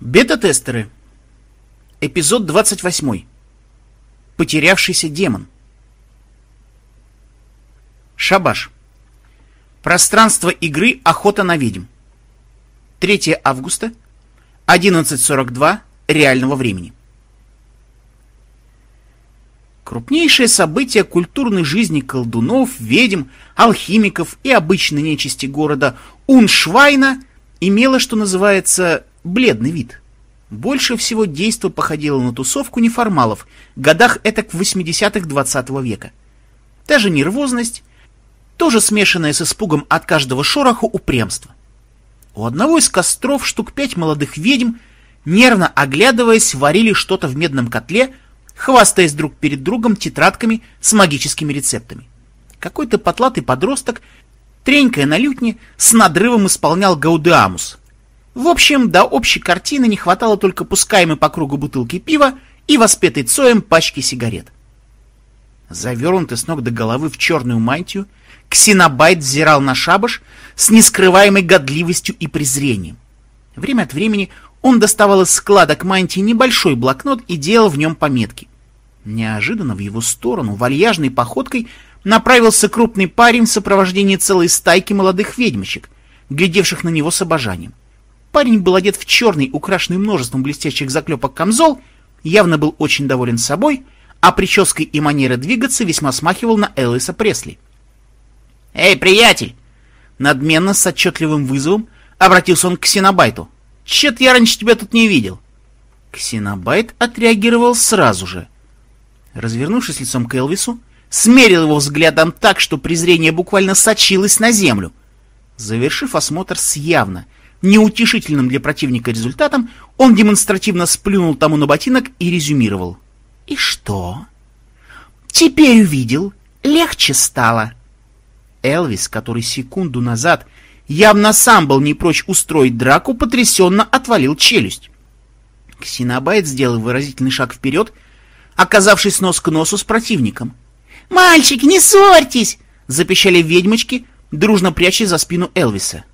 Бета-тестеры. Эпизод 28. Потерявшийся демон. Шабаш. Пространство игры «Охота на ведьм». 3 августа, 11.42 реального времени. Крупнейшее событие культурной жизни колдунов, ведьм, алхимиков и обычной нечисти города Уншвайна имело, что называется, бледный вид. Больше всего действо походило на тусовку неформалов, годах этак в 80-х 20 -го века. Та же нервозность, тоже смешанное с испугом от каждого шороха упрямство. У одного из костров штук пять молодых ведьм, нервно оглядываясь, варили что-то в медном котле, хвастаясь друг перед другом тетрадками с магическими рецептами. Какой-то потлатый подросток, тренькая на лютне, с надрывом исполнял гаудеамус, в общем, до общей картины не хватало только пускаемой по кругу бутылки пива и воспетой Цоем пачки сигарет. Завернутый с ног до головы в черную мантию, Ксенобайт взирал на шабаш с нескрываемой годливостью и презрением. Время от времени он доставал из складок мантии небольшой блокнот и делал в нем пометки. Неожиданно в его сторону вальяжной походкой направился крупный парень в сопровождении целой стайки молодых ведьмочек, глядевших на него с обожанием. Парень был одет в черный, украшенный множеством блестящих заклепок камзол, явно был очень доволен собой, а прической и манерой двигаться весьма смахивал на Элвиса Пресли. «Эй, приятель!» Надменно, с отчетливым вызовом, обратился он к Ксенобайту. «Чет я раньше тебя тут не видел!» Ксенобайт отреагировал сразу же. Развернувшись лицом к Элвису, смерил его взглядом так, что презрение буквально сочилось на землю. Завершив осмотр с явно неутешительным для противника результатом, он демонстративно сплюнул тому на ботинок и резюмировал. «И что?» «Теперь увидел. Легче стало». Элвис, который секунду назад явно сам был не прочь устроить драку, потрясенно отвалил челюсть. Ксенобайт сделал выразительный шаг вперед, оказавшись нос к носу с противником. «Мальчики, не ссорьтесь!» — запищали ведьмочки, дружно пряча за спину Элвиса.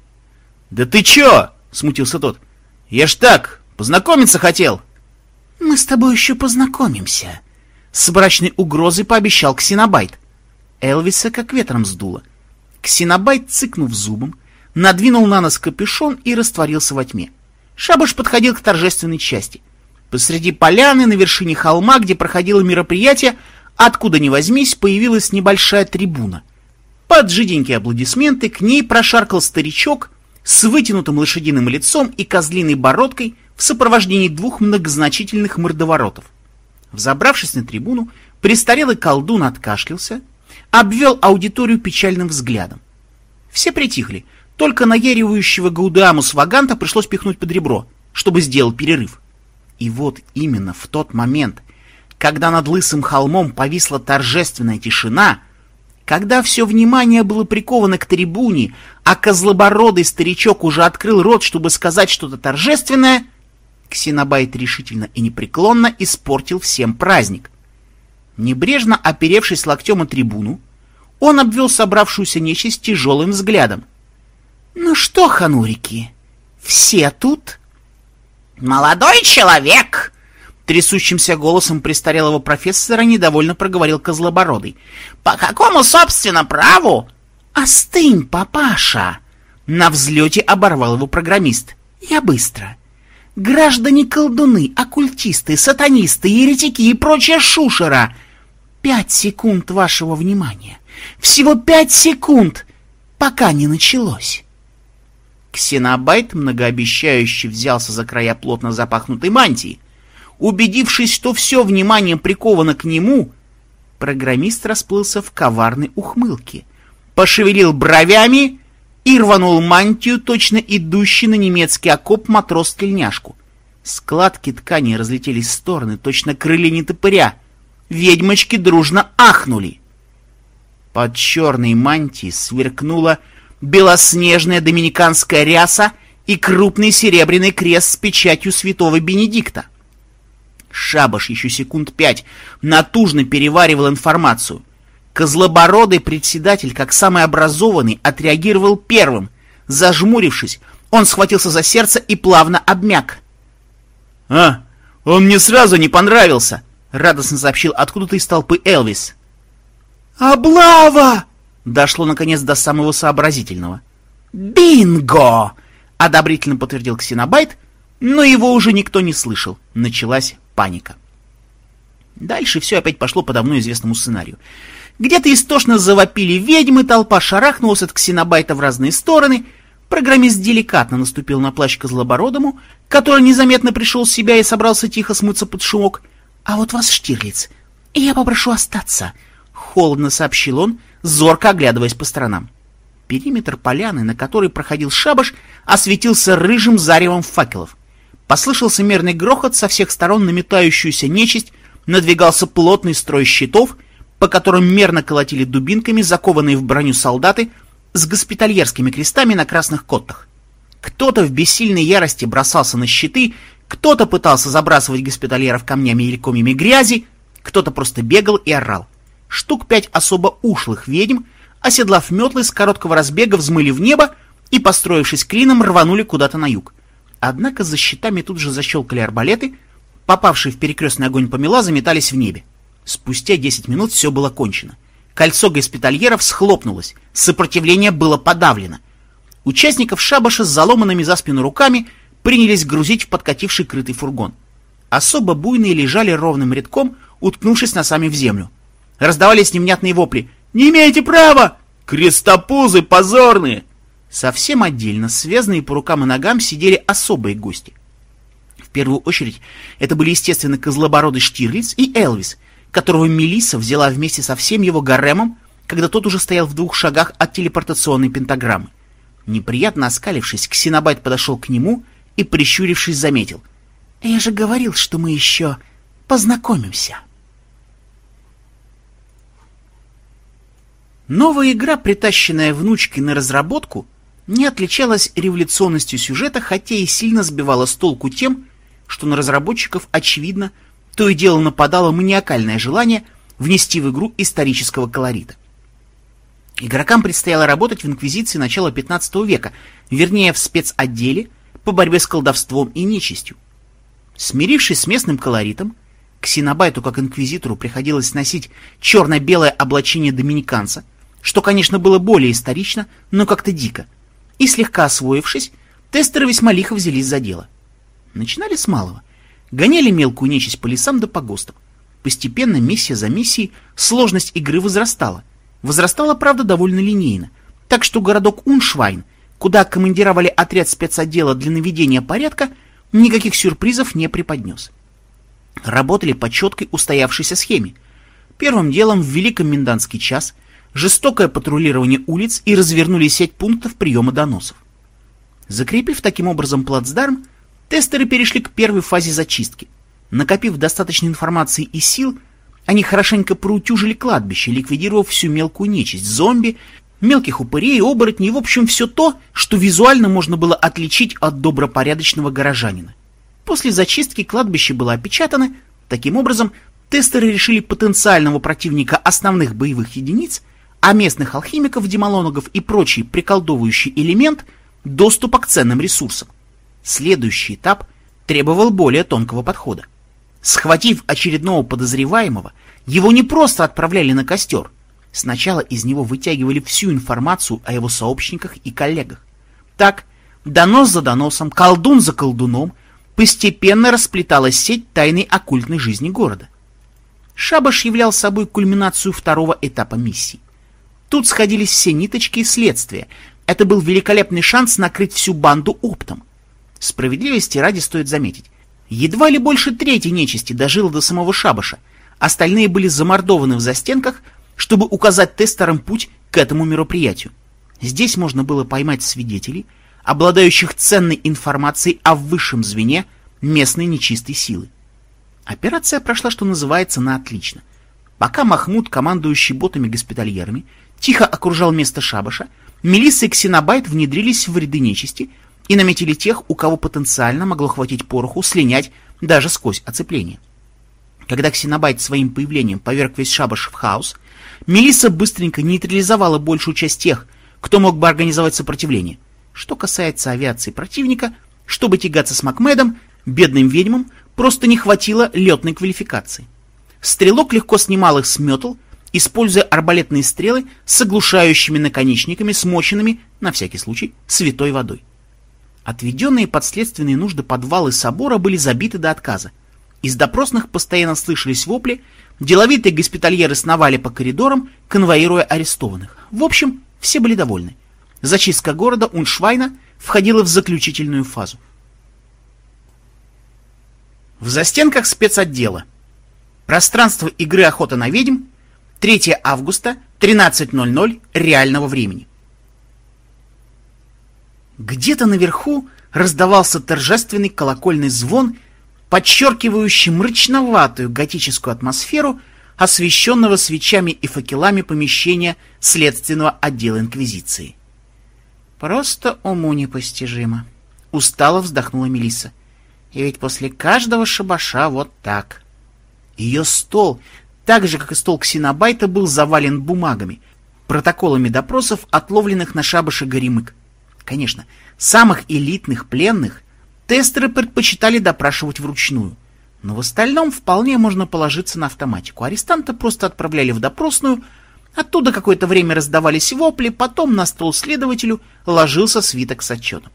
«Да ты чё?» — смутился тот. «Я ж так, познакомиться хотел». «Мы с тобой еще познакомимся», — с брачной угрозой пообещал Ксенобайт. Элвиса как ветром сдуло. Ксенобайт, цыкнув зубом, надвинул на нос капюшон и растворился во тьме. Шабаш подходил к торжественной части. Посреди поляны на вершине холма, где проходило мероприятие, откуда ни возьмись, появилась небольшая трибуна. Под жиденькие аплодисменты к ней прошаркал старичок с вытянутым лошадиным лицом и козлиной бородкой в сопровождении двух многозначительных мордоворотов. Взобравшись на трибуну, престарелый колдун откашлялся, обвел аудиторию печальным взглядом. Все притихли, только наяривающего Гаудамус Ваганта пришлось пихнуть под ребро, чтобы сделал перерыв. И вот именно в тот момент, когда над лысым холмом повисла торжественная тишина, когда все внимание было приковано к трибуне, а козлобородый старичок уже открыл рот, чтобы сказать что-то торжественное, Ксенобайт решительно и непреклонно испортил всем праздник. Небрежно оперевшись локтем о трибуну, он обвел собравшуюся нечисть тяжелым взглядом. «Ну что, ханурики, все тут?» «Молодой человек!» Трясущимся голосом престарелого профессора недовольно проговорил Козлобородый. «По какому, собственно, праву?» «Остынь, папаша!» На взлете оборвал его программист. «Я быстро. Граждане-колдуны, оккультисты, сатанисты, еретики и прочая шушера. Пять секунд вашего внимания. Всего пять секунд, пока не началось». Ксенобайт многообещающе взялся за края плотно запахнутой мантии, Убедившись, что все внимание приковано к нему, программист расплылся в коварной ухмылке, пошевелил бровями и рванул мантию, точно идущий на немецкий окоп матрос-тельняшку. Складки ткани разлетелись в стороны, точно крылья нетопыря. Ведьмочки дружно ахнули. Под черной мантией сверкнула белоснежная доминиканская ряса и крупный серебряный крест с печатью святого Бенедикта. Шабаш еще секунд пять натужно переваривал информацию. Козлобородый председатель, как самый образованный, отреагировал первым. Зажмурившись, он схватился за сердце и плавно обмяк. «А, он мне сразу не понравился!» — радостно сообщил откуда-то из толпы Элвис. «Облава!» — дошло наконец до самого сообразительного. «Бинго!» — одобрительно подтвердил Ксенобайт, но его уже никто не слышал. Началась паника. Дальше все опять пошло по давно известному сценарию. Где-то истошно завопили ведьмы, толпа шарахнулась от ксенобайта в разные стороны, программист деликатно наступил на плащ Козлобородому, который незаметно пришел в себя и собрался тихо смыться под шумок. «А вот вас, Штирлиц, я попрошу остаться», — холодно сообщил он, зорко оглядываясь по сторонам. Периметр поляны, на которой проходил шабаш, осветился рыжим заревом факелов. Послышался мерный грохот со всех сторон наметающуюся нечисть, надвигался плотный строй щитов, по которым мерно колотили дубинками закованные в броню солдаты с госпитальерскими крестами на красных коттах. Кто-то в бессильной ярости бросался на щиты, кто-то пытался забрасывать госпитальеров камнями или комьями грязи, кто-то просто бегал и орал. Штук пять особо ушлых ведьм, оседлав метлы с короткого разбега, взмыли в небо и, построившись клином, рванули куда-то на юг. Однако за щитами тут же защелкали арбалеты, попавшие в перекрестный огонь помела заметались в небе. Спустя 10 минут все было кончено. Кольцо госпитальеров схлопнулось, сопротивление было подавлено. Участников шабаша с заломанными за спину руками принялись грузить в подкативший крытый фургон. Особо буйные лежали ровным рядком, уткнувшись носами в землю. Раздавались невнятные вопли «Не имеете права! Крестопузы позорные!» Совсем отдельно, связанные по рукам и ногам, сидели особые гости. В первую очередь это были, естественно, Козлобородый Штирлиц и Элвис, которого Мелисса взяла вместе со всем его гаремом, когда тот уже стоял в двух шагах от телепортационной пентаграммы. Неприятно оскалившись, Ксенобайт подошел к нему и, прищурившись, заметил. «Я же говорил, что мы еще познакомимся». Новая игра, притащенная внучкой на разработку, не отличалась революционностью сюжета, хотя и сильно сбивала с толку тем, что на разработчиков, очевидно, то и дело нападало маниакальное желание внести в игру исторического колорита. Игрокам предстояло работать в Инквизиции начала 15 века, вернее в спецотделе по борьбе с колдовством и нечистью. Смирившись с местным колоритом, Ксенобайту как инквизитору приходилось носить черно-белое облачение доминиканца, что, конечно, было более исторично, но как-то дико. И слегка освоившись, тестеры весьма лихо взялись за дело. Начинали с малого — гоняли мелкую нечисть по лесам да погостам. Постепенно, миссия за миссией, сложность игры возрастала. Возрастала, правда, довольно линейно. Так что городок Уншвайн, куда командировали отряд спецотдела для наведения порядка, никаких сюрпризов не преподнес. Работали по четкой устоявшейся схеме. Первым делом ввели комендантский час, жестокое патрулирование улиц и развернули сеть пунктов приема доносов. Закрепив таким образом плацдарм, Тестеры перешли к первой фазе зачистки. Накопив достаточно информации и сил, они хорошенько проутюжили кладбище, ликвидировав всю мелкую нечисть, зомби, мелких упырей, оборотней, в общем, все то, что визуально можно было отличить от добропорядочного горожанина. После зачистки кладбище было опечатано, таким образом тестеры решили потенциального противника основных боевых единиц, а местных алхимиков, демолоногов и прочий приколдовывающий элемент доступа к ценным ресурсам. Следующий этап требовал более тонкого подхода. Схватив очередного подозреваемого, его не просто отправляли на костер. Сначала из него вытягивали всю информацию о его сообщниках и коллегах. Так, донос за доносом, колдун за колдуном, постепенно расплеталась сеть тайной оккультной жизни города. Шабаш являл собой кульминацию второго этапа миссии. Тут сходились все ниточки и следствия. Это был великолепный шанс накрыть всю банду оптом. Справедливости ради стоит заметить. Едва ли больше трети нечисти дожило до самого шабаша. Остальные были замордованы в застенках, чтобы указать тестерам путь к этому мероприятию. Здесь можно было поймать свидетелей, обладающих ценной информацией о высшем звене местной нечистой силы. Операция прошла, что называется, на отлично. Пока Махмуд, командующий ботами-госпитальерами, тихо окружал место шабаша, Мелисса и Ксенобайт внедрились в ряды нечисти, и наметили тех, у кого потенциально могло хватить пороху слинять даже сквозь оцепление. Когда Ксенобайт своим появлением поверг весь шабаш в хаос, Мелисса быстренько нейтрализовала большую часть тех, кто мог бы организовать сопротивление. Что касается авиации противника, чтобы тягаться с Макмедом, Бедным ведьмам просто не хватило летной квалификации. Стрелок легко снимал их с метл, используя арбалетные стрелы с оглушающими наконечниками, смоченными, на всякий случай, святой водой. Отведенные под следственные нужды подвалы собора были забиты до отказа. Из допросных постоянно слышались вопли, деловитые госпитальеры сновали по коридорам, конвоируя арестованных. В общем, все были довольны. Зачистка города Уншвайна входила в заключительную фазу. В застенках спецотдела. Пространство игры «Охота на ведьм» 3 августа, 13.00 реального времени. Где-то наверху раздавался торжественный колокольный звон, подчеркивающий мрачноватую готическую атмосферу освещенного свечами и факелами помещения следственного отдела Инквизиции. «Просто уму непостижимо», — устало вздохнула Мелисса. «И ведь после каждого шабаша вот так». Ее стол, так же, как и стол Ксенобайта, был завален бумагами, протоколами допросов, отловленных на шабаше Горемык. Конечно, самых элитных пленных тестеры предпочитали допрашивать вручную, но в остальном вполне можно положиться на автоматику. Арестанта просто отправляли в допросную, оттуда какое-то время раздавались вопли, потом на стол следователю ложился свиток с отчетом.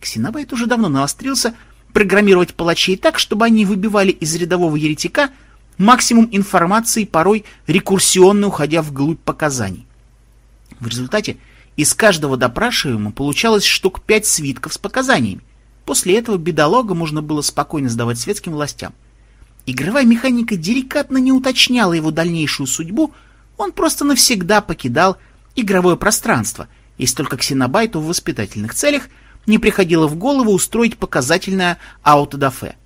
Ксенобайт уже давно навострился программировать палачей так, чтобы они выбивали из рядового еретика максимум информации, порой рекурсионно уходя вглубь показаний. В результате из каждого допрашиваемого получалось штук пять свитков с показаниями. После этого бедолога можно было спокойно сдавать светским властям. Игровая механика деликатно не уточняла его дальнейшую судьбу, он просто навсегда покидал игровое пространство, если только ксенобайту в воспитательных целях не приходило в голову устроить показательное аутодафе.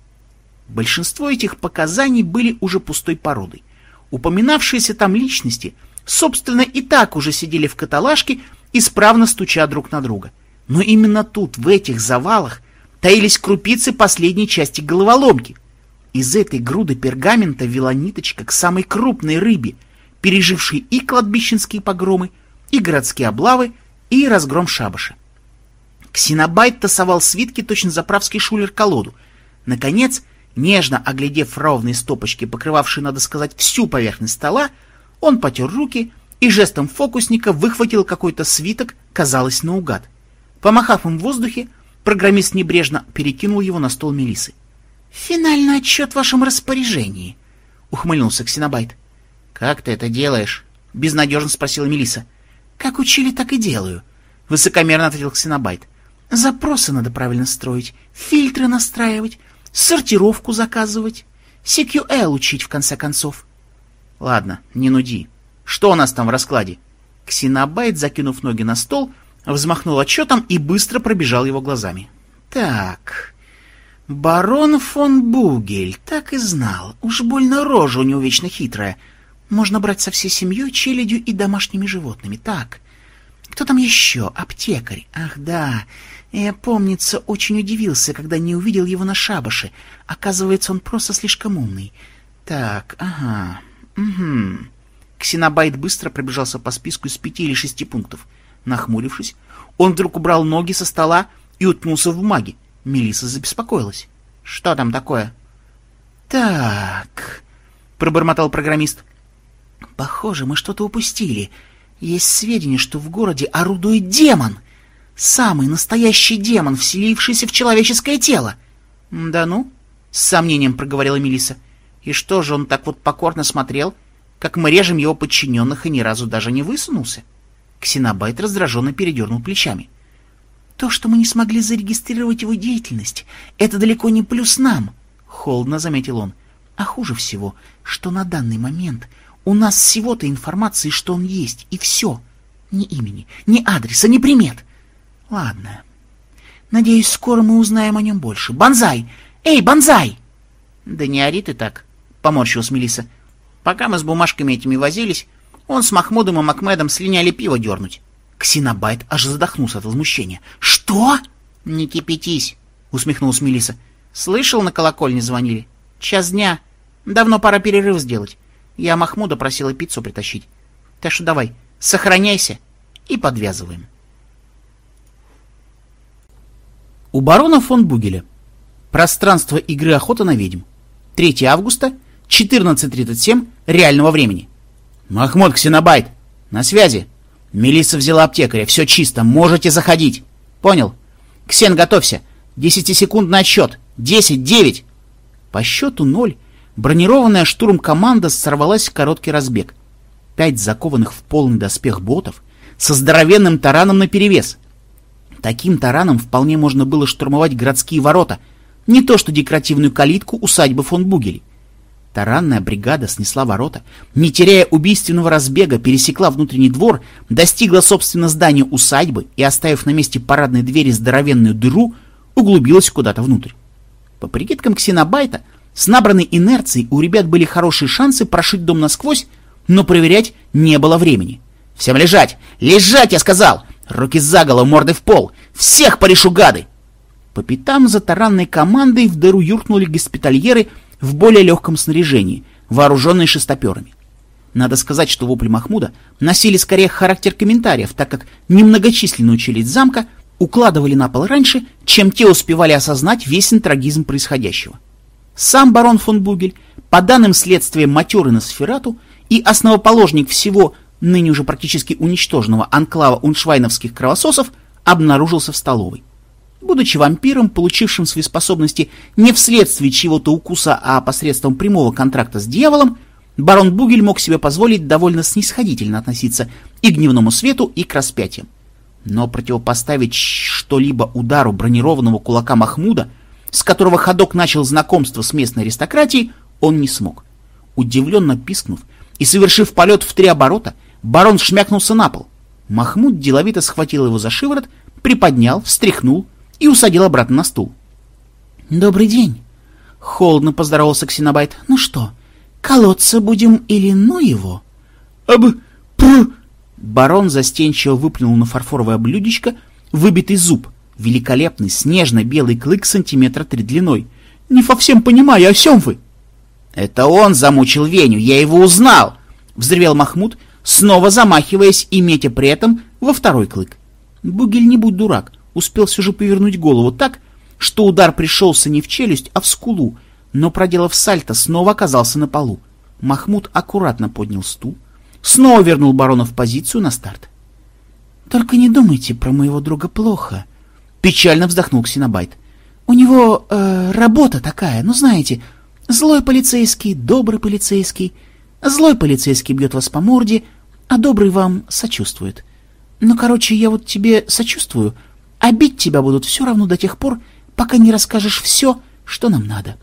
Большинство этих показаний были уже пустой породой. Упоминавшиеся там личности, собственно, и так уже сидели в каталажке исправно стуча друг на друга. Но именно тут, в этих завалах, таились крупицы последней части головоломки. Из этой груды пергамента вела ниточка к самой крупной рыбе, пережившей и кладбищенские погромы, и городские облавы, и разгром шабаша. Ксенобайт тасовал свитки точно заправский шулер колоду. Наконец, нежно оглядев ровные стопочки, покрывавшие, надо сказать, всю поверхность стола, он потер руки и жестом фокусника выхватил какой-то свиток, казалось, наугад. Помахав им в воздухе, программист небрежно перекинул его на стол Мелисы. «Финальный отчет в вашем распоряжении», — ухмыльнулся Ксенобайт. «Как ты это делаешь?» — безнадежно спросила Мелиса. «Как учили, так и делаю», — высокомерно ответил Ксенобайт. «Запросы надо правильно строить, фильтры настраивать, сортировку заказывать, CQL учить, в конце концов». «Ладно, не нуди», что у нас там в раскладе? Ксенобайт, закинув ноги на стол, взмахнул отчетом и быстро пробежал его глазами. Так, барон фон Бугель, так и знал. Уж больно рожа у него вечно хитрая. Можно брать со всей семьей, челядью и домашними животными. Так, кто там еще? Аптекарь. Ах, да. Я, помнится, очень удивился, когда не увидел его на шабаше. Оказывается, он просто слишком умный. Так, ага. Угу. Ксенобайт быстро пробежался по списку из пяти или шести пунктов. Нахмурившись, он вдруг убрал ноги со стола и уткнулся в бумаги. Мелисса забеспокоилась. «Что там такое?» «Так...» — пробормотал программист. «Похоже, мы что-то упустили. Есть сведения, что в городе орудует демон. Самый настоящий демон, вселившийся в человеческое тело». «Да ну?» — с сомнением проговорила Мелисса. «И что же он так вот покорно смотрел как мы режем его подчиненных и ни разу даже не высунулся. Ксенобайт раздраженно передернул плечами. То, что мы не смогли зарегистрировать его деятельность, это далеко не плюс нам, — холодно заметил он. А хуже всего, что на данный момент у нас всего-то информации, что он есть, и все. Ни имени, ни адреса, ни примет. Ладно. Надеюсь, скоро мы узнаем о нем больше. Бонзай! Эй, Бонзай! Да не ори ты так, — поморщилась Мелисса. Пока мы с бумажками этими возились, он с Махмудом и Макмедом слиняли пиво дернуть. Ксенобайт аж задохнулся от возмущения. «Что?» «Не кипятись», — усмехнулась Мелиса. «Слышал, на колокольне звонили? Час дня. Давно пора перерыв сделать. Я Махмуда просила пиццу притащить. Так что давай, сохраняйся и подвязываем». У барона фон Бугеля Пространство игры «Охота на ведьм». 3 августа, 14.37 реального времени. Махмуд Ксенобайт, на связи. Мелисса взяла аптекаря, все чисто, можете заходить. Понял. Ксен, готовься. Десятисекундный отсчет. Десять, девять. По счету ноль бронированная штурм-команда сорвалась в короткий разбег. Пять закованных в полный доспех ботов со здоровенным тараном наперевес. Таким тараном вполне можно было штурмовать городские ворота, не то что декоративную калитку усадьбы фон Бугели. Таранная бригада снесла ворота, не теряя убийственного разбега, пересекла внутренний двор, достигла, собственно, здания усадьбы и, оставив на месте парадной двери здоровенную дыру, углубилась куда-то внутрь. По прикидкам Ксенобайта, с набранной инерцией у ребят были хорошие шансы прошить дом насквозь, но проверять не было времени. «Всем лежать! Лежать, я сказал! Руки за голову, морды в пол! Всех порешу, гады!» По пятам за таранной командой в дыру юркнули госпитальеры в более легком снаряжении, вооруженные шестоперами. Надо сказать, что вопли Махмуда носили скорее характер комментариев, так как немногочисленную челядь замка укладывали на пол раньше, чем те успевали осознать весь интрагизм происходящего. Сам барон фон Бугель, по данным следствия матерый на сферату и основоположник всего ныне уже практически уничтоженного анклава уншвайновских кровососов, обнаружился в столовой. Будучи вампиром, получившим свои способности не вследствие чего-то укуса, а посредством прямого контракта с дьяволом, барон Бугель мог себе позволить довольно снисходительно относиться и к дневному свету, и к распятиям. Но противопоставить что-либо удару бронированного кулака Махмуда, с которого ходок начал знакомство с местной аристократией, он не смог. Удивленно пискнув и совершив полет в три оборота, барон шмякнулся на пол. Махмуд деловито схватил его за шиворот, приподнял, встряхнул, и усадил обратно на стул. «Добрый день!» — холодно поздоровался Ксенобайт. «Ну что, колоться будем или ну его?» «Аб... пр...» Барон застенчиво выплюнул на фарфоровое блюдечко выбитый зуб, великолепный снежно-белый клык сантиметра три длиной. «Не совсем понимаю, о чем вы?» «Это он замучил Веню, я его узнал!» — взревел Махмуд, снова замахиваясь и метя при этом во второй клык. «Бугель, не будь дурак, успел все же повернуть голову так, что удар пришелся не в челюсть, а в скулу, но, проделав сальто, снова оказался на полу. Махмуд аккуратно поднял стул, снова вернул барона в позицию на старт. «Только не думайте про моего друга плохо», — печально вздохнул Ксенобайт. «У него э, работа такая, ну знаете, злой полицейский, добрый полицейский. Злой полицейский бьет вас по морде, а добрый вам сочувствует. Ну, короче, я вот тебе сочувствую, — а бить тебя будут все равно до тех пор, пока не расскажешь все, что нам надо.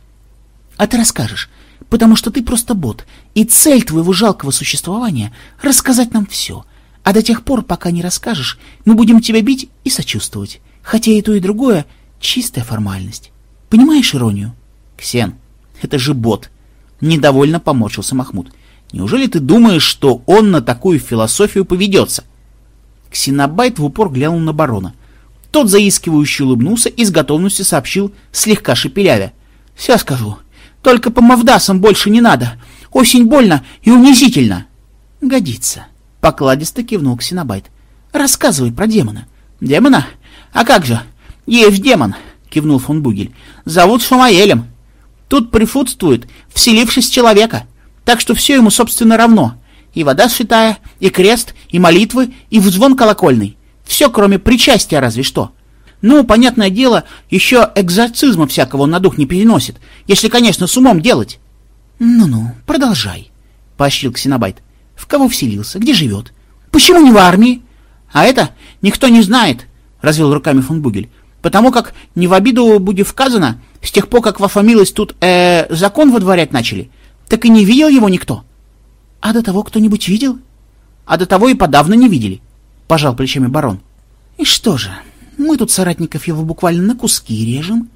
А ты расскажешь, потому что ты просто бот, и цель твоего жалкого существования — рассказать нам все. А до тех пор, пока не расскажешь, мы будем тебя бить и сочувствовать. Хотя и то, и другое — чистая формальность. Понимаешь иронию? Ксен, это же бот. Недовольно поморщился Махмуд. Неужели ты думаешь, что он на такую философию поведется? Ксенобайт в упор глянул на барона. Тот заискивающе улыбнулся и с готовностью сообщил, слегка шепелявя. — Все скажу. Только по мавдасам больше не надо. Осень больно и унизительно. — Годится. — покладисто кивнул Ксенобайт. — Рассказывай про демона. — Демона? А как же? Есть демон, — кивнул фон Бугель. — Зовут Шамаэлем. Тут присутствует, вселившись человека. Так что все ему, собственно, равно. И вода святая, и крест, и молитвы, и взвон колокольный. Все, кроме причастия разве что. Ну, понятное дело, еще экзорцизма всякого он на дух не переносит, если, конечно, с умом делать. Ну-ну, продолжай, — поощрил Ксенобайт. В кого вселился? Где живет? Почему не в армии? А это никто не знает, — развел руками фон Бугель. Потому как не в обиду будет вказано, с тех пор, как вофамилось тут э, закон водворять начали, так и не видел его никто. А до того кто-нибудь видел? А до того и подавно не видели пожал плечами барон. И что же, мы тут соратников его буквально на куски режем,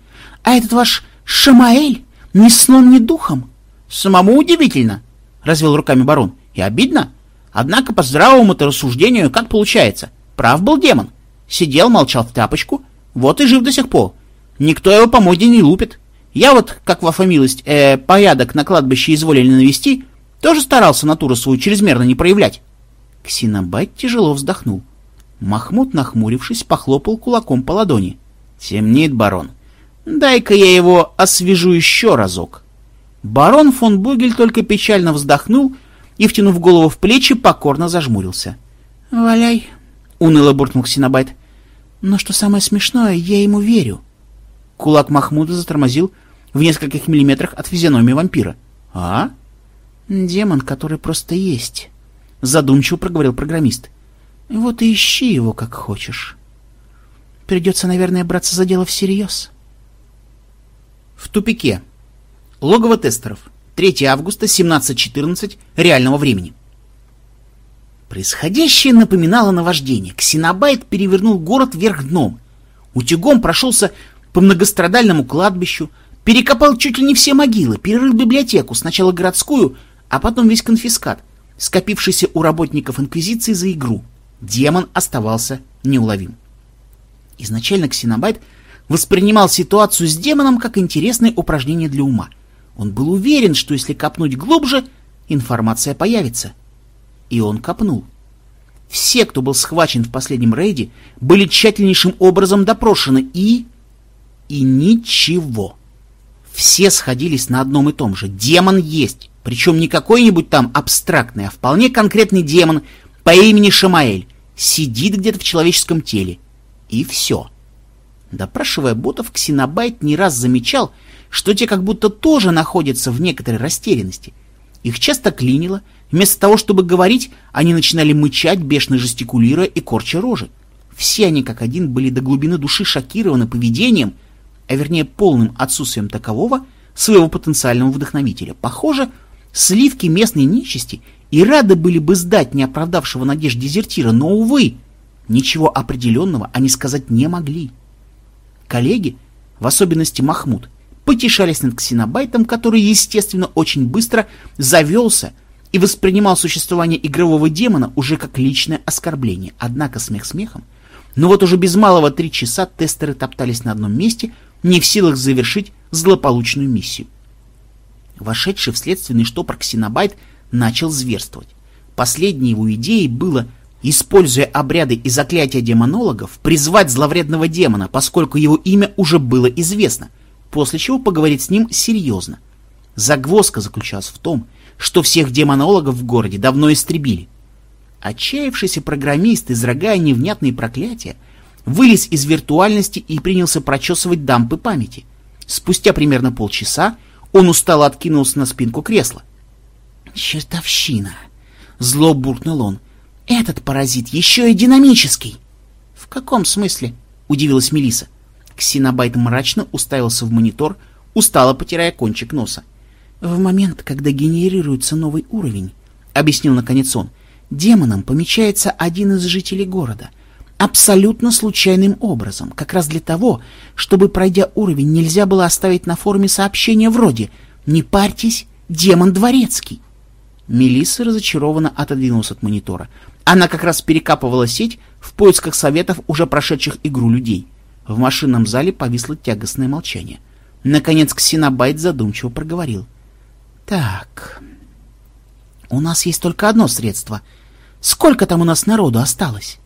а этот ваш Шамаэль ни сном, ни духом. Самому удивительно, развел руками барон. И обидно. Однако по здравому-то рассуждению как получается? Прав был демон. Сидел, молчал в тапочку, вот и жив до сих пор. Никто его по моде не лупит. Я вот, как во фамилость, э, порядок на кладбище изволили навести, тоже старался натуру свою чрезмерно не проявлять. Ксенобайт тяжело вздохнул. Махмуд, нахмурившись, похлопал кулаком по ладони. «Темнит, барон. Дай-ка я его освежу еще разок. Барон фон Бугель только печально вздохнул и, втянув голову в плечи, покорно зажмурился. — Валяй, — уныло буркнул Ксенобайт. — Но что самое смешное, я ему верю. Кулак Махмуда затормозил в нескольких миллиметрах от физиономии вампира. — А? — Демон, который просто есть, — задумчиво проговорил программист. — Вот и ищи его, как хочешь. Придется, наверное, браться за дело всерьез. В тупике. Логово тестеров. 3 августа, 17.14 реального времени. Происходящее напоминало наваждение. Ксенобайт перевернул город вверх дном. Утюгом прошелся по многострадальному кладбищу, перекопал чуть ли не все могилы, перерыл библиотеку, сначала городскую, а потом весь конфискат, скопившийся у работников Инквизиции за игру. Демон оставался неуловим. Изначально Ксенобайт воспринимал ситуацию с демоном как интересное упражнение для ума. Он был уверен, что если копнуть глубже, информация появится. И он копнул. Все, кто был схвачен в последнем рейде, были тщательнейшим образом допрошены и... и ничего. Все сходились на одном и том же. Демон есть. Причем не какой-нибудь там абстрактный, а вполне конкретный демон по имени Шамаэль. Сидит где-то в человеческом теле. И все. Допрашивая ботов, Ксенобайт не раз замечал, что те как будто тоже находятся в некоторой растерянности. Их часто клинило, вместо того, чтобы говорить, они начинали мычать, бешено жестикулируя и корча рожи. Все они как один были до глубины души шокированы поведением, а вернее полным отсутствием такового, своего потенциального вдохновителя. Похоже, сливки местной нечисти и рады были бы сдать неоправдавшего надежд дезертира, но, увы, ничего определенного они сказать не могли. Коллеги, в особенности Махмуд, потешались над ксенобайтом, который, естественно, очень быстро завелся и воспринимал существование игрового демона уже как личное оскорбление. Однако смех смехом. Но вот уже без малого три часа тестеры топтались на одном месте, не в силах завершить злополучную миссию. Вошедший в следственный штопор ксенобайт начал зверствовать. Последней его идеей было используя обряды и заклятия демонологов, призвать зловредного демона, поскольку его имя уже было известно, после чего поговорить с ним серьезно. Загвоздка заключалась в том, что всех демонологов в городе давно истребили. Отчаявшийся программист, изрогая невнятные проклятия, вылез из виртуальности и принялся прочесывать дампы памяти. Спустя примерно полчаса он устало откинулся на спинку кресла. «Чертовщина!» — зло буркнул он. Этот паразит еще и динамический. В каком смысле? Удивилась Мелиса. Ксенобайт мрачно уставился в монитор, устало потирая кончик носа. В момент, когда генерируется новый уровень, объяснил наконец он, демоном помечается один из жителей города. Абсолютно случайным образом, как раз для того, чтобы, пройдя уровень, нельзя было оставить на форуме сообщение вроде «Не парьтесь, демон дворецкий». Мелисса разочарованно отодвинулась от монитора. Она как раз перекапывала сеть в поисках советов уже прошедших игру людей. В машинном зале повисло тягостное молчание. Наконец Ксенобайт задумчиво проговорил. «Так, у нас есть только одно средство. Сколько там у нас народу осталось?»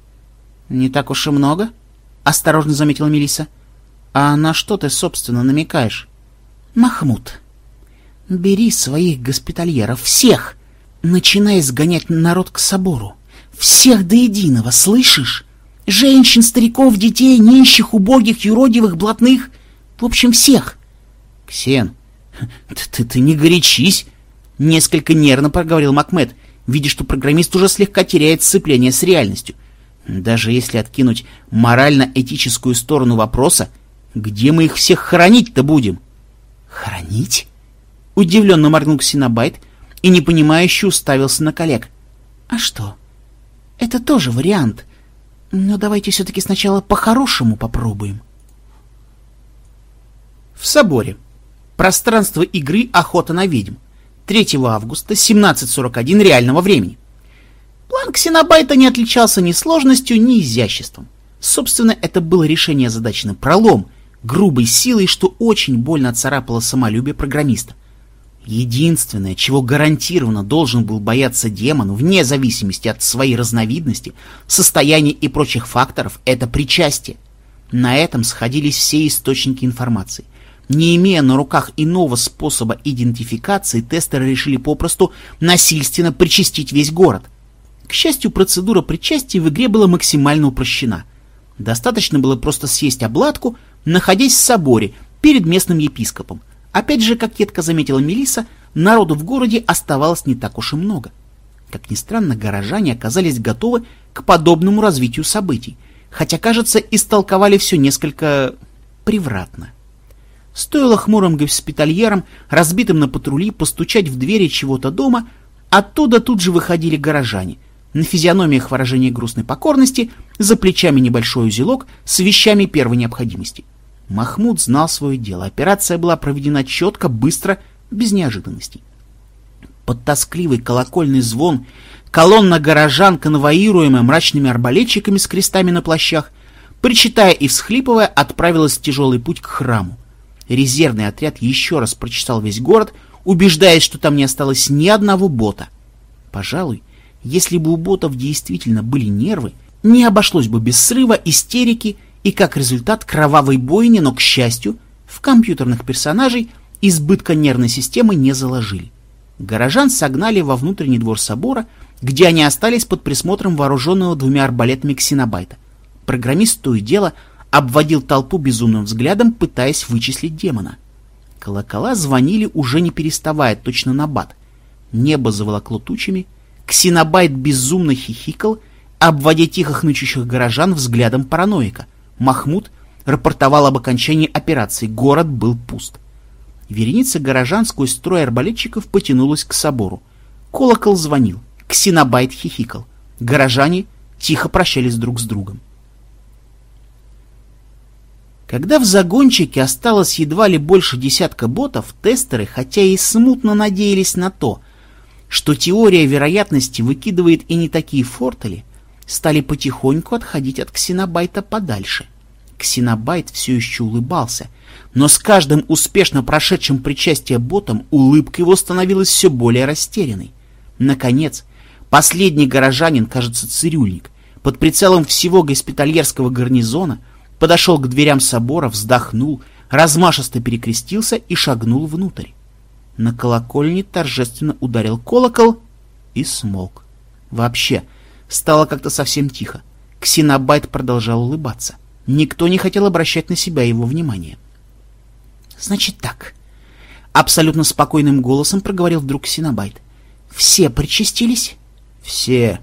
«Не так уж и много», — осторожно заметила Мелиса. «А на что ты, собственно, намекаешь?» «Махмуд, бери своих госпитальеров, всех, начинай сгонять народ к собору. Всех до единого, слышишь? Женщин, стариков, детей, нищих, убогих, юродивых, блатных. В общем, всех. Ксен, ты, ты, ты не горячись, несколько нервно проговорил Макмед, видя, что программист уже слегка теряет сцепление с реальностью. Даже если откинуть морально-этическую сторону вопроса, где мы их всех хоронить-то будем? Хоронить? Удивленно моргнул Ксенобайт и непонимающе уставился на коллег. А что? — это тоже вариант. Но давайте все-таки сначала по-хорошему попробуем. В соборе. Пространство игры «Охота на ведьм». 3 августа, 17.41 реального времени. План Ксенобайта не отличался ни сложностью, ни изяществом. Собственно, это было решение задачи на пролом, грубой силой, что очень больно царапало самолюбие программиста. Единственное, чего гарантированно должен был бояться демон, вне зависимости от своей разновидности, состояния и прочих факторов, это причастие. На этом сходились все источники информации. Не имея на руках иного способа идентификации, тестеры решили попросту насильственно причастить весь город. К счастью, процедура причастия в игре была максимально упрощена. Достаточно было просто съесть обладку, находясь в соборе перед местным епископом. Опять же, как едко заметила Мелиса, народу в городе оставалось не так уж и много. Как ни странно, горожане оказались готовы к подобному развитию событий, хотя, кажется, истолковали все несколько превратно. Стоило хмурым госпитальерам, разбитым на патрули, постучать в двери чего-то дома, оттуда тут же выходили горожане. На физиономиях выражение грустной покорности, за плечами небольшой узелок с вещами первой необходимости. Махмуд знал свое дело. Операция была проведена четко, быстро, без неожиданностей. Под тоскливый колокольный звон колонна горожан, конвоируемая мрачными арбалетчиками с крестами на плащах, причитая и всхлипывая, отправилась в тяжелый путь к храму. Резервный отряд еще раз прочесал весь город, убеждаясь, что там не осталось ни одного бота. Пожалуй, если бы у ботов действительно были нервы, не обошлось бы без срыва, истерики и, как результат, кровавой бойни, но, к счастью, в компьютерных персонажей избытка нервной системы не заложили. Горожан согнали во внутренний двор собора, где они остались под присмотром вооруженного двумя арбалетами ксенобайта. Программист то и дело обводил толпу безумным взглядом, пытаясь вычислить демона. Колокола звонили уже не переставая, точно на бат. Небо заволокло тучами, ксенобайт безумно хихикал, обводя тихо хнычущих горожан взглядом параноика. Махмуд рапортовал об окончании операции, город был пуст. Вереница горожан сквозь строй арбалетчиков потянулась к собору. Колокол звонил, ксенобайт хихикал. Горожане тихо прощались друг с другом. Когда в загончике осталось едва ли больше десятка ботов, тестеры, хотя и смутно надеялись на то, что теория вероятности выкидывает и не такие фортели, стали потихоньку отходить от ксенобайта подальше. Ксенобайт все еще улыбался, но с каждым успешно прошедшим причастие ботом улыбка его становилась все более растерянной. Наконец, последний горожанин, кажется, цирюльник, под прицелом всего госпитальерского гарнизона, подошел к дверям собора, вздохнул, размашисто перекрестился и шагнул внутрь. На колокольне торжественно ударил колокол и смолк. Вообще, стало как-то совсем тихо. Ксенобайт продолжал улыбаться. Никто не хотел обращать на себя его внимание. — Значит так. Абсолютно спокойным голосом проговорил вдруг Синабайт. Все причастились? Все.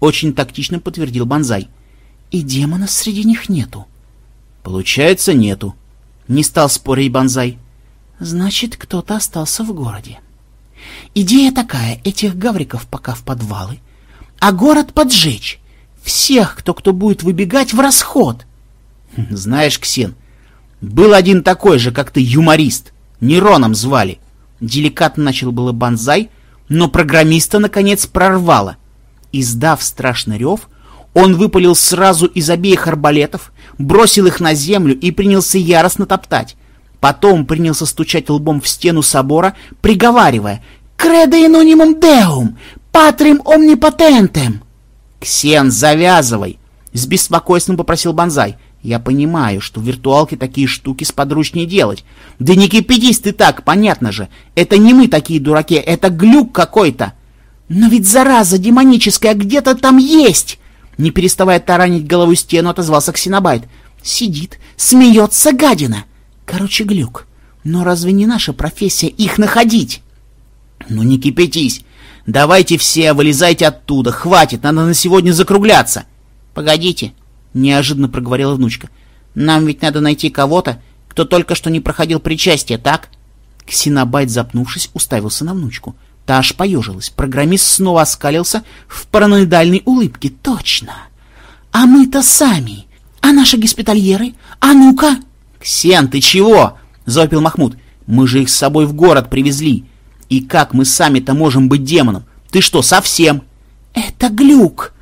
Очень тактично подтвердил Банзай. И демона среди них нету. Получается, нету. Не стал спорить Банзай. Значит, кто-то остался в городе. Идея такая, этих гавриков пока в подвалы, а город поджечь. Всех, кто кто будет выбегать в расход. Знаешь, Ксен, был один такой же, как ты, юморист. Нероном звали. Деликатно начал было банзай, но программиста, наконец, прорвало. Издав страшный рев, он выпалил сразу из обеих арбалетов, бросил их на землю и принялся яростно топтать. Потом принялся стучать лбом в стену собора, приговаривая «Кредо инонимум деум! Патрим омнипотентем!» «Ксен, завязывай!» — с беспокойством попросил Банзай. Я понимаю, что в виртуалке такие штуки сподручнее делать. Да не кипятись ты так, понятно же. Это не мы такие дураки, это глюк какой-то. Но ведь зараза демоническая где-то там есть. Не переставая таранить головой стену, отозвался Ксенобайт. Сидит, смеется гадина. Короче, глюк. Но разве не наша профессия их находить? Ну не кипятись. Давайте все, вылезайте оттуда. Хватит, надо на сегодня закругляться. Погодите, — неожиданно проговорила внучка. «Нам ведь надо найти кого-то, кто только что не проходил причастие, так?» Ксенобайт, запнувшись, уставился на внучку. Та аж поежилась. Программист снова оскалился в параноидальной улыбке. «Точно! А мы-то сами! А наши госпитальеры? А ну-ка!» «Ксен, ты чего?» — завопил Махмуд. «Мы же их с собой в город привезли. И как мы сами-то можем быть демоном? Ты что, совсем?» «Это глюк!»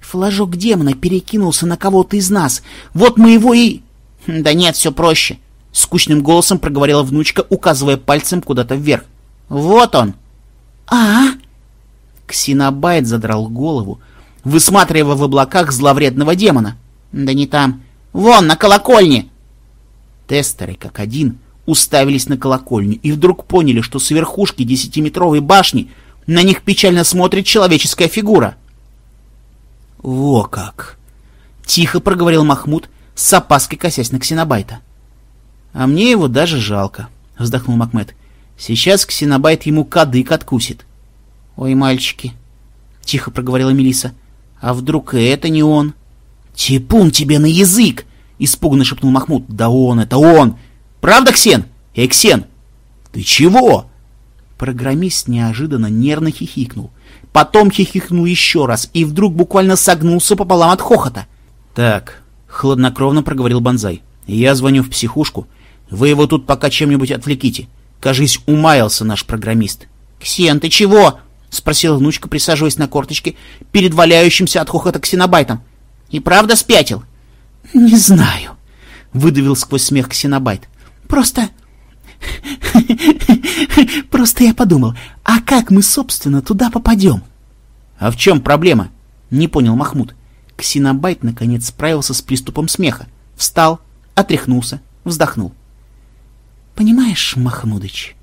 Флажок демона перекинулся на кого-то из нас. Вот мы его и... Хм, да нет, все проще. Скучным голосом проговорила внучка, указывая пальцем куда-то вверх. Вот он. А? Ксенобайт задрал голову, высматривая в облаках зловредного демона. Да не там. Вон, на колокольне!» Тестеры, как один, уставились на колокольню и вдруг поняли, что с верхушки десятиметровой башни на них печально смотрит человеческая фигура. «Во как!» — тихо проговорил Махмуд, с опаской косясь на ксенобайта. «А мне его даже жалко», — вздохнул Макмед. «Сейчас ксенобайт ему кадык откусит». «Ой, мальчики», — тихо проговорила Мелиса, — «а вдруг это не он?» «Типун тебе на язык!» — испуганно шепнул Махмуд. «Да он, это он! Правда, Ксен? Эй, Ксен!» «Ты чего?» Программист неожиданно нервно хихикнул. Потом хихикнул еще раз и вдруг буквально согнулся пополам от хохота. «Так», — хладнокровно проговорил Бонзай, — «я звоню в психушку. Вы его тут пока чем-нибудь отвлеките. Кажись, умаялся наш программист». «Ксен, ты чего?» — спросила внучка, присаживаясь на корточке перед валяющимся от хохота ксенобайтом. «И правда спятил?» «Не знаю», — выдавил сквозь смех ксенобайт. «Просто... просто я подумал, а как мы, собственно, туда попадем?» «А в чем проблема?» — не понял Махмуд. Ксенобайт наконец справился с приступом смеха. Встал, отряхнулся, вздохнул. «Понимаешь, Махмудыч,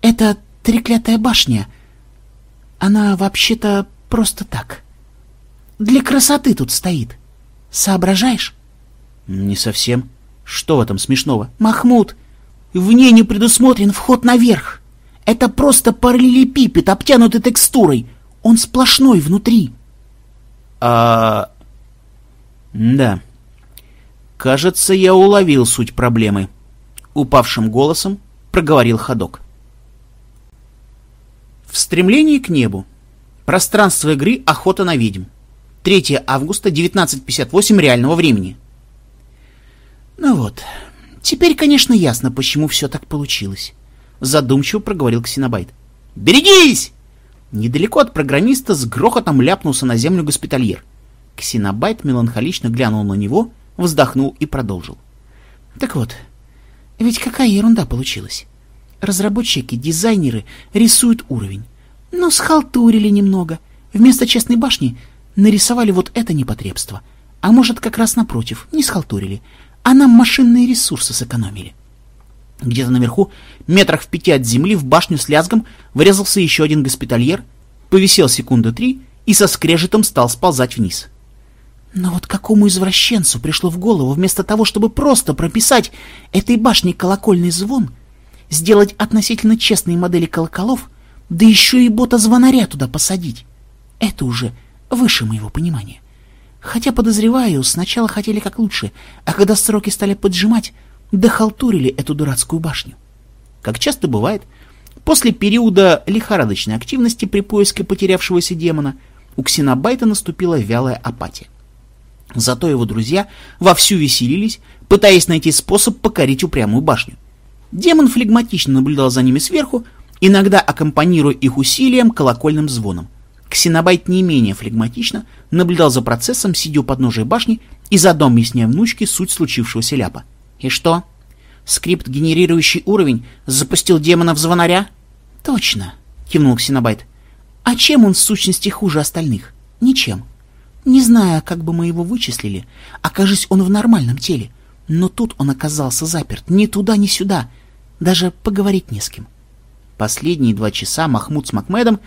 эта треклятая башня она вообще-то просто так. Для красоты тут стоит. Соображаешь? Не совсем. Что в этом смешного? Махмуд, в ней не предусмотрен вход наверх. Это просто параллелепипед, обтянутый текстурой. Он сплошной внутри. А... Да. Кажется, я уловил суть проблемы. Упавшим голосом проговорил ходок. В стремлении к небу. Пространство игры «Охота на ведьм». 3 августа, 19.58 реального времени. Ну вот, теперь, конечно, ясно, почему все так получилось. Задумчиво проговорил Ксенобайт. «Берегись!» Недалеко от программиста с грохотом ляпнулся на землю госпитальер. Ксенобайт меланхолично глянул на него, вздохнул и продолжил. Так вот, ведь какая ерунда получилась. Разработчики, дизайнеры рисуют уровень. Но схалтурили немного. Вместо честной башни нарисовали вот это непотребство. А может, как раз напротив, не схалтурили, а нам машинные ресурсы сэкономили. Где-то наверху, метрах в пяти от земли, в башню с лязгом врезался еще один госпитальер, повисел секунды три и со скрежетом стал сползать вниз. Но вот какому извращенцу пришло в голову, вместо того, чтобы просто прописать этой башне колокольный звон — сделать относительно честные модели колоколов, да еще и бота-звонаря туда посадить. Это уже выше моего понимания. Хотя, подозреваю, сначала хотели как лучше, а когда сроки стали поджимать, дохалтурили эту дурацкую башню. Как часто бывает, после периода лихорадочной активности при поиске потерявшегося демона у Ксенобайта наступила вялая апатия. Зато его друзья вовсю веселились, пытаясь найти способ покорить упрямую башню. Демон флегматично наблюдал за ними сверху, иногда аккомпанируя их усилиям колокольным звоном. Ксенобайт не менее флегматично наблюдал за процессом, сидя у подножия башни и заодно объясняя внучке суть случившегося ляпа. «И что? Скрипт, генерирующий уровень, запустил демона в звонаря?» «Точно», — кивнул Ксенобайт. «А чем он в сущности хуже остальных? Ничем. Не знаю, как бы мы его вычислили, окажись он в нормальном теле. Но тут он оказался заперт ни туда, ни сюда — даже поговорить не с кем. Последние два часа Махмуд с Макмедом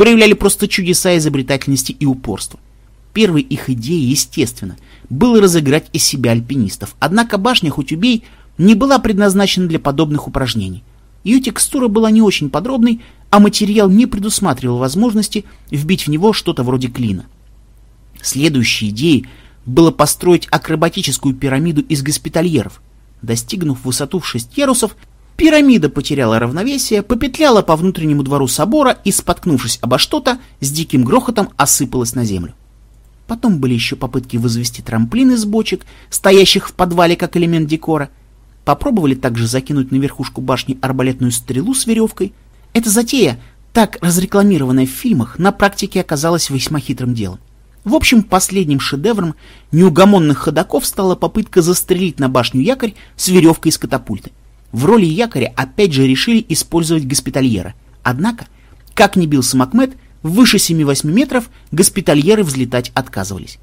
проявляли просто чудеса изобретательности и упорства. Первой их идеей, естественно, было разыграть из себя альпинистов, однако башня, хоть убей, не была предназначена для подобных упражнений. Ее текстура была не очень подробной, а материал не предусматривал возможности вбить в него что-то вроде клина. Следующей идеей было построить акробатическую пирамиду из госпитальеров. Достигнув высоту в шесть ярусов, Пирамида потеряла равновесие, попетляла по внутреннему двору собора и, споткнувшись обо что-то, с диким грохотом осыпалась на землю. Потом были еще попытки возвести трамплин из бочек, стоящих в подвале как элемент декора. Попробовали также закинуть на верхушку башни арбалетную стрелу с веревкой. Эта затея, так разрекламированная в фильмах, на практике оказалась весьма хитрым делом. В общем, последним шедевром неугомонных ходаков стала попытка застрелить на башню якорь с веревкой из катапульты. В роли якоря опять же решили использовать госпитальера. Однако, как ни бился Макмед, выше 7-8 метров госпитальеры взлетать отказывались.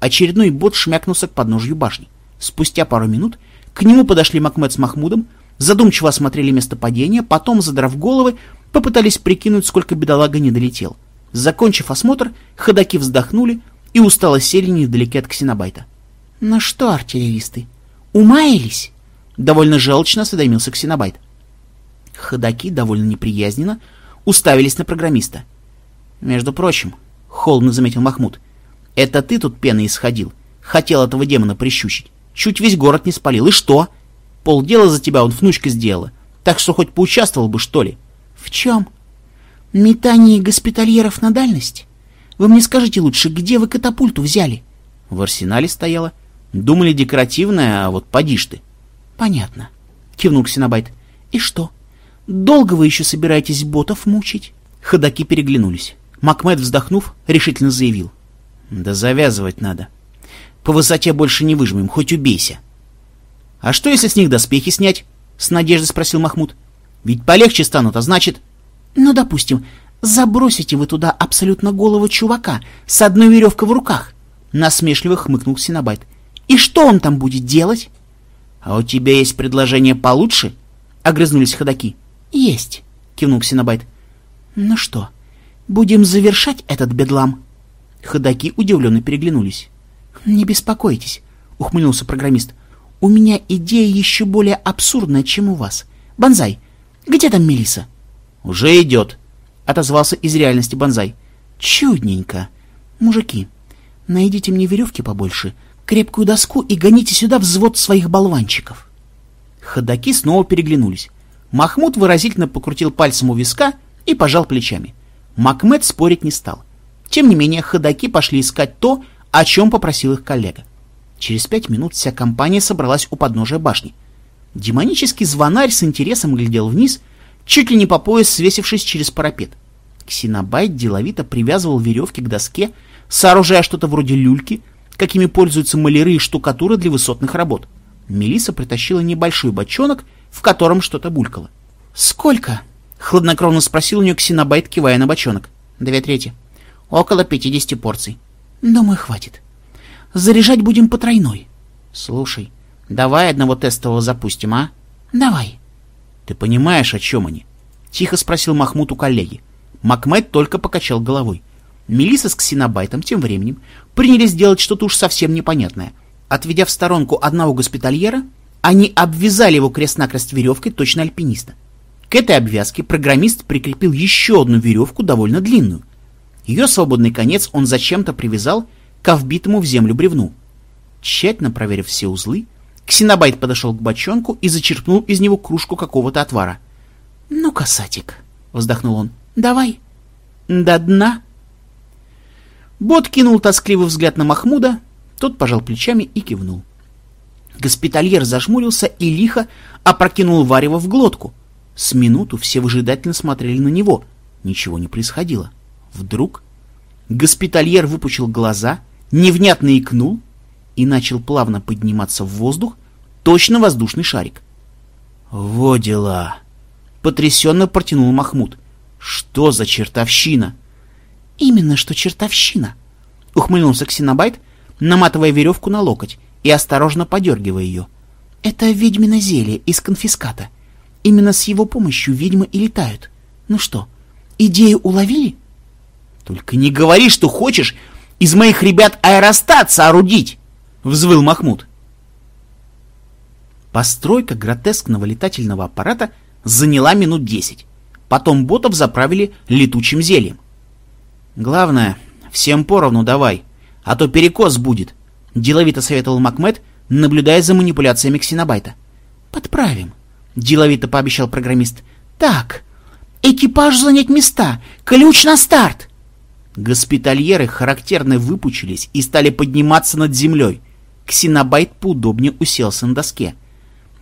Очередной бот шмякнулся к подножью башни. Спустя пару минут к нему подошли Макмед с Махмудом, задумчиво осмотрели место падения, потом, задрав головы, попытались прикинуть, сколько бедолага не долетел. Закончив осмотр, ходаки вздохнули и устало сели недалеко от ксенобайта. — Ну что, артиллеристы, умаялись? — довольно желчно осведомился ксенобайт. Ходаки довольно неприязненно уставились на программиста. — Между прочим, — холодно заметил Махмуд, — это ты тут пеной исходил, хотел этого демона прищучить. Чуть весь город не спалил. И что? Полдела за тебя он внучка сделала. Так что хоть поучаствовал бы, что ли. В чем? Метание госпитальеров на дальность? Вы мне скажите лучше, где вы катапульту взяли? В арсенале стояла. Думали декоративная, а вот поди ж ты. Понятно. Кивнул Ксенобайт. И что? Долго вы еще собираетесь ботов мучить? Ходаки переглянулись. Макмед, вздохнув, решительно заявил. Да завязывать надо. — по высоте больше не выжмем, хоть убейся. — А что, если с них доспехи снять? — с надеждой спросил Махмуд. — Ведь полегче станут, а значит... — Ну, допустим, забросите вы туда абсолютно голого чувака с одной веревкой в руках. Насмешливо хмыкнул Синабайт. — И что он там будет делать? — А у тебя есть предложение получше? — огрызнулись ходаки. — Есть, — кивнул Синабайт. — Ну что, будем завершать этот бедлам? Ходаки удивленно переглянулись. «Не беспокойтесь», — ухмыльнулся программист. «У меня идея еще более абсурдная, чем у вас. Бонзай, где там Мелиса? «Уже идет», — отозвался из реальности Бонзай. «Чудненько. Мужики, найдите мне веревки побольше, крепкую доску и гоните сюда взвод своих болванчиков». Ходаки снова переглянулись. Махмуд выразительно покрутил пальцем у виска и пожал плечами. Макмед спорить не стал. Тем не менее, ходаки пошли искать то, о чем попросил их коллега. Через пять минут вся компания собралась у подножия башни. Демонический звонарь с интересом глядел вниз, чуть ли не по пояс свесившись через парапет. Ксенобайт деловито привязывал веревки к доске, сооружая что-то вроде люльки, какими пользуются маляры и штукатуры для высотных работ. Мелиса притащила небольшой бочонок, в котором что-то булькало. «Сколько?» — хладнокровно спросил у нее Ксенобайт, кивая на бочонок. «Две трети. Около пятидесяти порций». Думаю, хватит. Заряжать будем по тройной. Слушай, давай одного тестового запустим, а? Давай. Ты понимаешь, о чем они? Тихо спросил Махмуд у коллеги. Макмед только покачал головой. Мелиса с Ксенобайтом тем временем принялись делать что-то уж совсем непонятное. Отведя в сторонку одного госпитальера, они обвязали его крест-накрест веревкой точно альпиниста. К этой обвязке программист прикрепил еще одну веревку, довольно длинную. Ее свободный конец он зачем-то привязал к вбитому в землю бревну. Тщательно проверив все узлы, Ксенобайт подошел к бочонку и зачерпнул из него кружку какого-то отвара. — Ну, касатик, — вздохнул он, — давай. — До дна. Бот кинул тоскливый взгляд на Махмуда, тот пожал плечами и кивнул. Госпитальер зажмурился и лихо опрокинул варево в глотку. С минуту все выжидательно смотрели на него. Ничего не происходило. — Вдруг госпитальер выпучил глаза, невнятно икнул и начал плавно подниматься в воздух точно воздушный шарик. «Во дела!» — потрясенно протянул Махмуд. «Что за чертовщина?» «Именно что чертовщина!» — ухмыльнулся Ксенобайт, наматывая веревку на локоть и осторожно подергивая ее. «Это ведьмино зелье из конфиската. Именно с его помощью ведьмы и летают. Ну что, идею уловили?» Только не говори, что хочешь из моих ребят аэростат соорудить, взвыл Махмуд. Постройка гротескного летательного аппарата заняла минут десять. Потом ботов заправили летучим зельем. Главное, всем поровну давай, а то перекос будет, деловито советовал Макмед, наблюдая за манипуляциями ксенобайта. Подправим, деловито пообещал программист. Так, экипаж занять места, ключ на старт. Госпитальеры характерно выпучились и стали подниматься над землей. Ксенобайт поудобнее уселся на доске.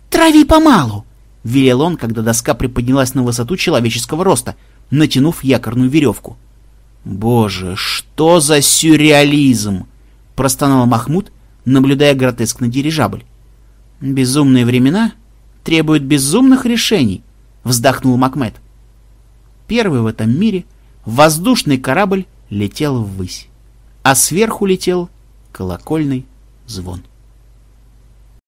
«Трави помалу!» — велел он, когда доска приподнялась на высоту человеческого роста, натянув якорную веревку. «Боже, что за сюрреализм!» — простонал Махмуд, наблюдая гротескный дирижабль. «Безумные времена требуют безумных решений», — вздохнул Макмед. Первый в этом мире воздушный корабль летел ввысь, а сверху летел колокольный звон.